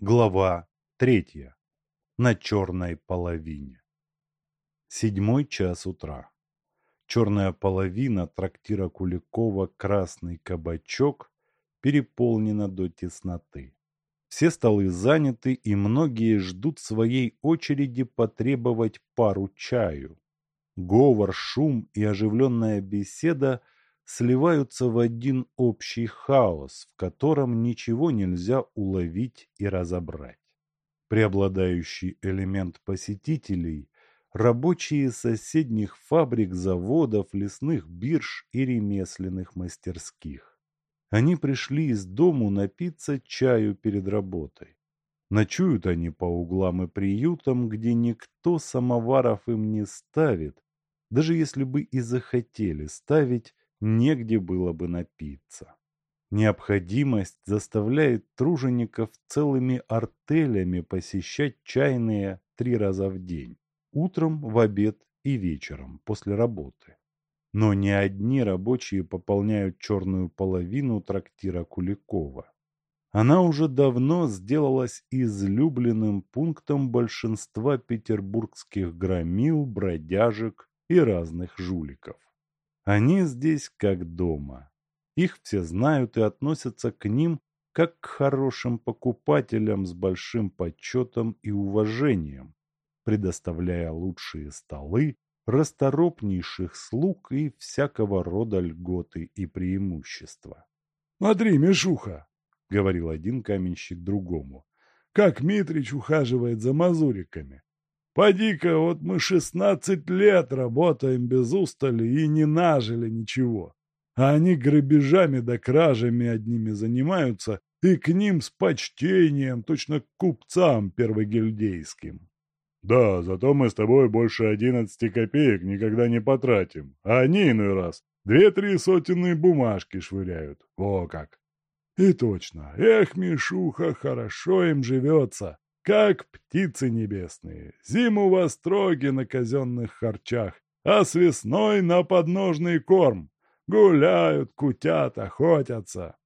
Глава третья. На черной половине. Седьмой час утра. Черная половина трактира Куликова «Красный кабачок» переполнена до тесноты. Все столы заняты, и многие ждут своей очереди потребовать пару чаю. Говор, шум и оживленная беседа – сливаются в один общий хаос, в котором ничего нельзя уловить и разобрать. Преобладающий элемент посетителей – рабочие соседних фабрик, заводов, лесных бирж и ремесленных мастерских. Они пришли из дому напиться чаю перед работой. Ночуют они по углам и приютам, где никто самоваров им не ставит, даже если бы и захотели ставить, негде было бы напиться. Необходимость заставляет тружеников целыми артелями посещать чайные три раза в день, утром, в обед и вечером после работы. Но не одни рабочие пополняют черную половину трактира Куликова. Она уже давно сделалась излюбленным пунктом большинства петербургских громил, бродяжек и разных жуликов. Они здесь как дома. Их все знают и относятся к ним как к хорошим покупателям с большим почетом и уважением, предоставляя лучшие столы, расторопнейших слуг и всякого рода льготы и преимущества. «Смотри, Мишуха!» — говорил один каменщик другому. «Как Митрич ухаживает за мазуриками! Поди-ка, вот мы шестнадцать лет работаем без устали и не нажили ничего. А они грабежами да кражами одними занимаются, и к ним с почтением, точно к купцам первогильдейским. Да, зато мы с тобой больше одиннадцати копеек никогда не потратим, а они иной раз две-три сотенные бумажки швыряют. О как! И точно, эх, Мишуха, хорошо им живется как птицы небесные. Зиму в остроге на казенных харчах, а с весной на подножный корм. Гуляют, кутят, охотятся.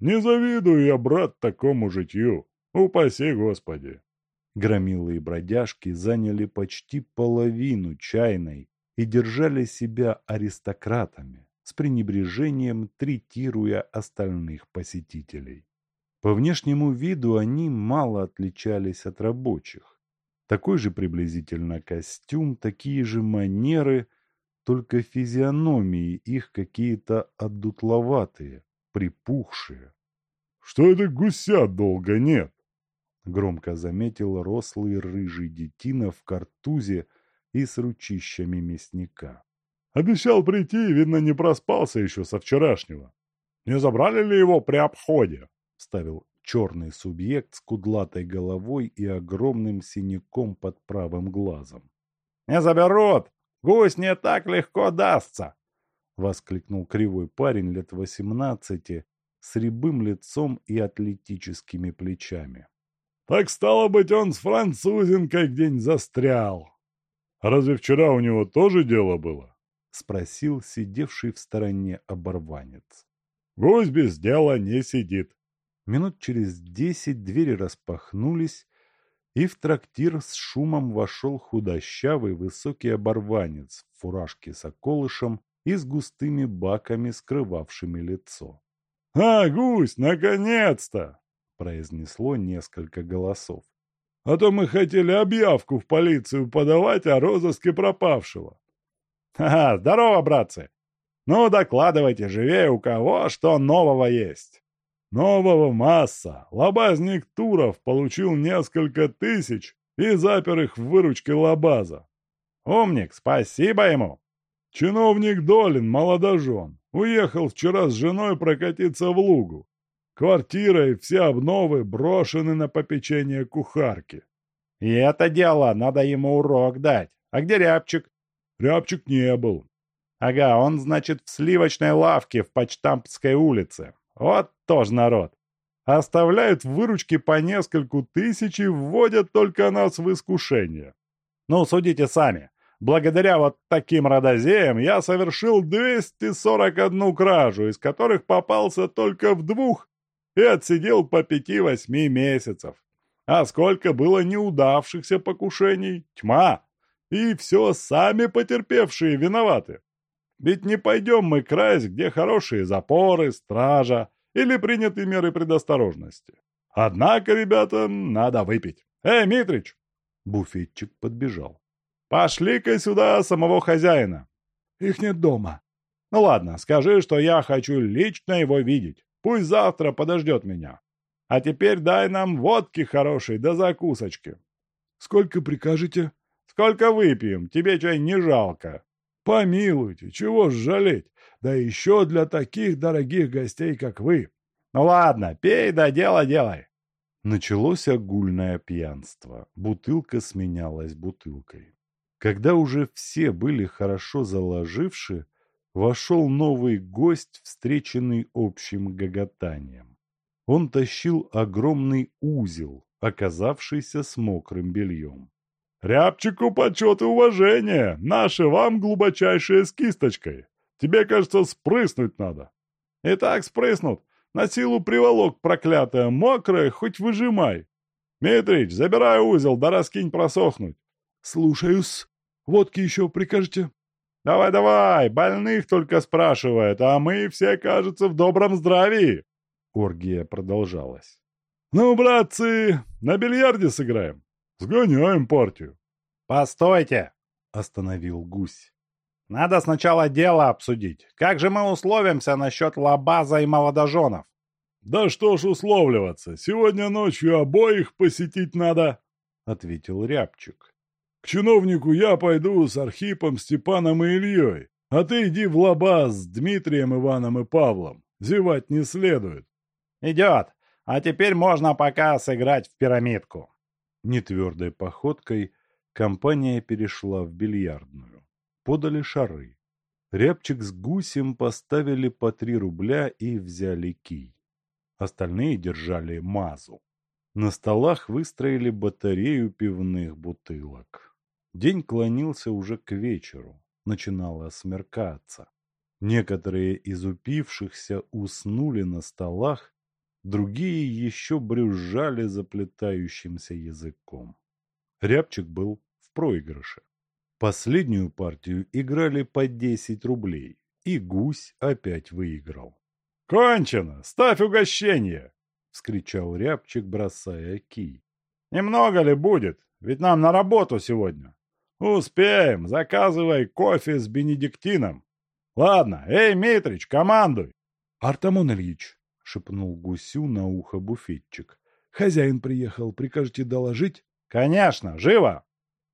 Не завидую я, брат, такому житью. Упаси Господи. Громилы и бродяжки заняли почти половину чайной и держали себя аристократами, с пренебрежением третируя остальных посетителей. По внешнему виду они мало отличались от рабочих. Такой же приблизительно костюм, такие же манеры, только физиономии их какие-то отдутловатые, припухшие. — Что это гуся долго нет? — громко заметил рослый рыжий детина в картузе и с ручищами мясника. — Обещал прийти, видно, не проспался еще со вчерашнего. Не забрали ли его при обходе? Вставил черный субъект с кудлатой головой и огромным синяком под правым глазом. «Не заберут! Гусь не так легко дастся!» — воскликнул кривой парень лет восемнадцати с рябым лицом и атлетическими плечами. «Так стало быть, он с французинкой где-нибудь застрял!» «Разве вчера у него тоже дело было?» — спросил сидевший в стороне оборванец. «Гусь без дела не сидит. Минут через десять двери распахнулись, и в трактир с шумом вошел худощавый высокий оборванец в фуражке с околышем и с густыми баками, скрывавшими лицо. — А, гусь, наконец-то! — произнесло несколько голосов. — А то мы хотели объявку в полицию подавать о розыске пропавшего. — Ха, здорово, братцы! Ну, докладывайте живее, у кого что нового есть. Нового масса. Лобазник Туров получил несколько тысяч и запер их в выручке Лабаза. Умник, спасибо ему. Чиновник Долин, молодожен, уехал вчера с женой прокатиться в Лугу. Квартира и все обновы брошены на попечение кухарки. И это дело, надо ему урок дать. А где Рябчик? Рябчик не был. Ага, он, значит, в сливочной лавке в Почтампской улице. Вот тоже народ. Оставляют в выручке по нескольку тысяч и вводят только нас в искушение. Ну, судите сами. Благодаря вот таким родозеям я совершил 241 кражу, из которых попался только в двух и отсидел по пяти-восьми месяцев. А сколько было неудавшихся покушений? Тьма! И все сами потерпевшие виноваты. Ведь не пойдем мы красть, где хорошие запоры, стража или приняты меры предосторожности. Однако, ребята, надо выпить. Эй, Митрич!» Буфетчик подбежал. «Пошли-ка сюда самого хозяина». «Их нет дома». «Ну ладно, скажи, что я хочу лично его видеть. Пусть завтра подождет меня. А теперь дай нам водки хорошей да закусочки». «Сколько прикажете?» «Сколько выпьем? Тебе чай не жалко». «Помилуйте, чего ж жалеть? Да еще для таких дорогих гостей, как вы». «Ну ладно, пей да дело делай». Началось огульное пьянство. Бутылка сменялась бутылкой. Когда уже все были хорошо заложивши, вошел новый гость, встреченный общим гоготанием. Он тащил огромный узел, оказавшийся с мокрым бельем. «Рябчику почет и уважение! Наши вам глубочайшие с кисточкой! Тебе, кажется, спрыснуть надо!» «И так спрыснут! На силу приволок, проклятая, мокрая, хоть выжимай. Митрич, забирай узел, да раскинь просохнуть. Слушаюсь. Водки еще прикажете? Давай-давай, больных только спрашивает, а мы все, кажется, в добром здравии. Оргия продолжалась. Ну, братцы, на бильярде сыграем. Сгоняем партию. Постойте, остановил гусь. Надо сначала дело обсудить. Как же мы условимся насчет лабаза и молодоженов? Да что ж условливаться, сегодня ночью обоих посетить надо, — ответил Рябчик. К чиновнику я пойду с Архипом, Степаном и Ильей, а ты иди в лабаз с Дмитрием, Иваном и Павлом. Зевать не следует. Идет. А теперь можно пока сыграть в пирамидку. Нетвердой походкой компания перешла в бильярдную подали шары. Рябчик с гусем поставили по три рубля и взяли кий. Остальные держали мазу. На столах выстроили батарею пивных бутылок. День клонился уже к вечеру. Начинало смеркаться. Некоторые из упившихся уснули на столах, другие еще брюзжали заплетающимся языком. Рябчик был в проигрыше. Последнюю партию играли по 10 рублей, и гусь опять выиграл. «Кончено! Ставь угощение!» — вскричал Рябчик, бросая кий. «Немного ли будет? Ведь нам на работу сегодня. Успеем, заказывай кофе с бенедиктином. Ладно, эй, Митрич, командуй!» «Артамон Ильич!» — шепнул гусю на ухо буфетчик. «Хозяин приехал, прикажете доложить?» «Конечно, живо!»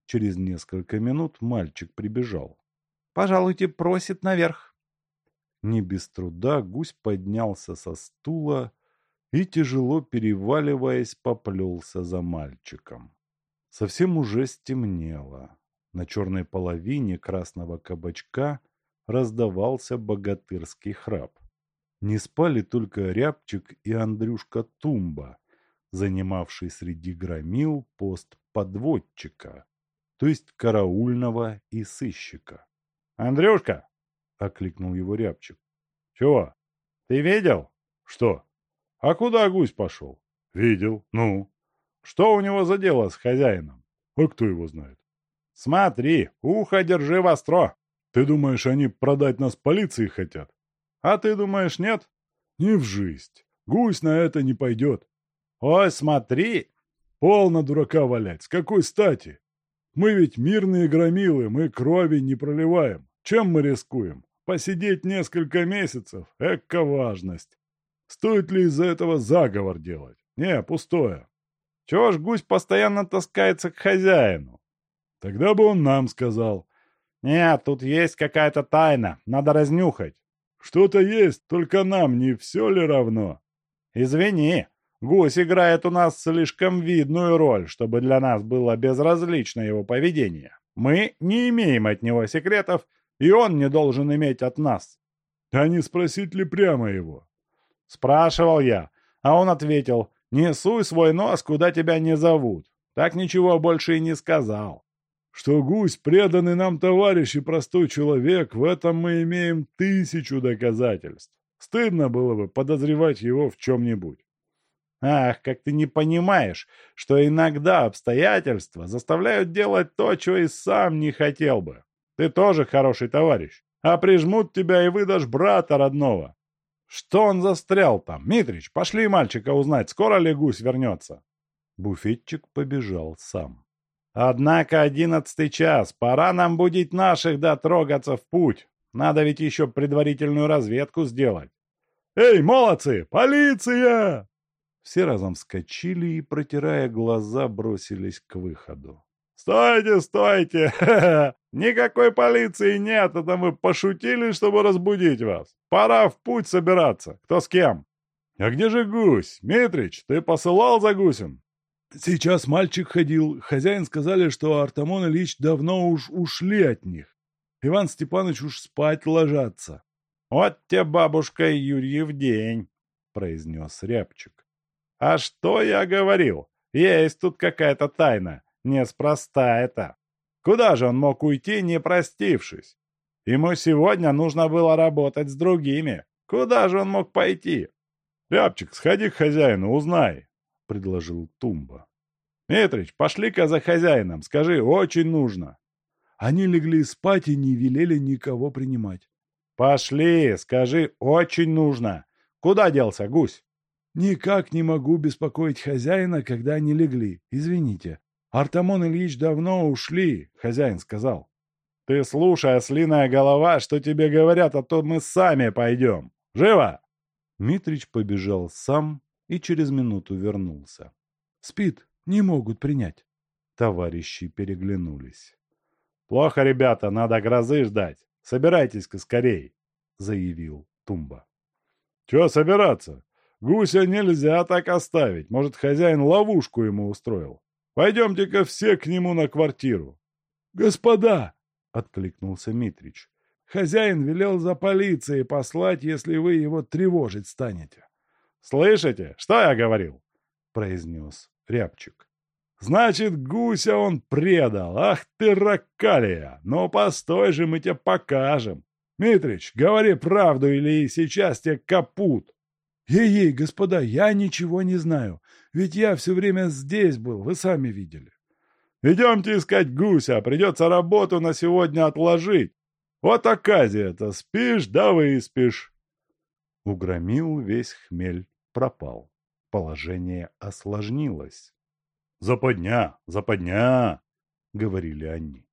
Через несколько минут мальчик прибежал. «Пожалуйте, просит наверх». Не без труда гусь поднялся со стула и, тяжело переваливаясь, поплелся за мальчиком. Совсем уже стемнело. На черной половине красного кабачка раздавался богатырский храп. Не спали только Рябчик и Андрюшка Тумба, занимавший среди громил пост подводчика то есть караульного и сыщика. «Андрюшка!» — окликнул его Рябчик. «Чего? Ты видел?» «Что? А куда гусь пошел?» «Видел. Ну?» «Что у него за дело с хозяином?» «А кто его знает?» «Смотри, ухо держи востро!» «Ты думаешь, они продать нас полиции хотят?» «А ты думаешь, нет?» «Не в жизнь. Гусь на это не пойдет». «Ой, смотри!» «Полно дурака валять. С какой стати? Мы ведь мирные громилы, мы крови не проливаем. Чем мы рискуем? Посидеть несколько месяцев – эка важность. Стоит ли из-за этого заговор делать? Не, пустое. Чего ж гусь постоянно таскается к хозяину? Тогда бы он нам сказал. Нет, тут есть какая-то тайна, надо разнюхать. Что-то есть, только нам не все ли равно? Извини, Гусь играет у нас слишком видную роль, чтобы для нас было безразлично его поведение. Мы не имеем от него секретов, и он не должен иметь от нас. А не спросить ли прямо его? Спрашивал я, а он ответил, не суй свой нос, куда тебя не зовут. Так ничего больше и не сказал. Что гусь преданный нам товарищ и простой человек, в этом мы имеем тысячу доказательств. Стыдно было бы подозревать его в чем-нибудь. Ах, как ты не понимаешь, что иногда обстоятельства заставляют делать то, чего и сам не хотел бы. Ты тоже хороший товарищ, а прижмут тебя и выдашь брата родного. Что он застрял там? Митрич, пошли мальчика узнать, скоро ли гусь вернется. Буфетчик побежал сам. Однако одиннадцатый час, пора нам будить наших да трогаться в путь. Надо ведь еще предварительную разведку сделать. «Эй, молодцы! Полиция!» Все разом вскочили и, протирая глаза, бросились к выходу. «Стойте, стойте! Никакой полиции нет, это мы пошутили, чтобы разбудить вас. Пора в путь собираться. Кто с кем?» «А где же гусь? Митрич, ты посылал за гусем?» «Сейчас мальчик ходил. Хозяин сказали, что Артамон Ильич давно уж ушли от них. Иван Степанович уж спать ложатся». «Вот те бабушка Юрьев день», — произнес Рябчик. «А что я говорил? Есть тут какая-то тайна. Неспроста это. Куда же он мог уйти, не простившись? Ему сегодня нужно было работать с другими. Куда же он мог пойти? «Рябчик, сходи к хозяину, узнай», — предложил Тумба. «Митрич, пошли-ка за хозяином, скажи, очень нужно». Они легли спать и не велели никого принимать. «Пошли, скажи, очень нужно. Куда делся гусь?» «Никак не могу беспокоить хозяина, когда они легли. Извините. Артамон Ильич давно ушли», — хозяин сказал. «Ты слушай, ослиная голова, что тебе говорят, а то мы сами пойдем. Живо!» Митрич побежал сам и через минуту вернулся. «Спит, не могут принять». Товарищи переглянулись. «Плохо, ребята, надо грозы ждать. Собирайтесь-ка скорей», — заявил Тумба. «Чего собираться? Гуся нельзя так оставить. Может, хозяин ловушку ему устроил. Пойдемте-ка все к нему на квартиру». «Господа!» — откликнулся Митрич. «Хозяин велел за полицией послать, если вы его тревожить станете». «Слышите, что я говорил?» — произнес Рябчик. «Значит, гуся он предал! Ах ты, ракалия! Ну, постой же, мы тебе покажем! Митрич, говори правду, или сейчас тебе капут!» «Ей-ей, господа, я ничего не знаю, ведь я все время здесь был, вы сами видели». «Идемте искать гуся, придется работу на сегодня отложить. Вот оказия-то, спишь да выспишь». Угромил весь хмель, пропал. Положение осложнилось. «Западня, западня!» — говорили они.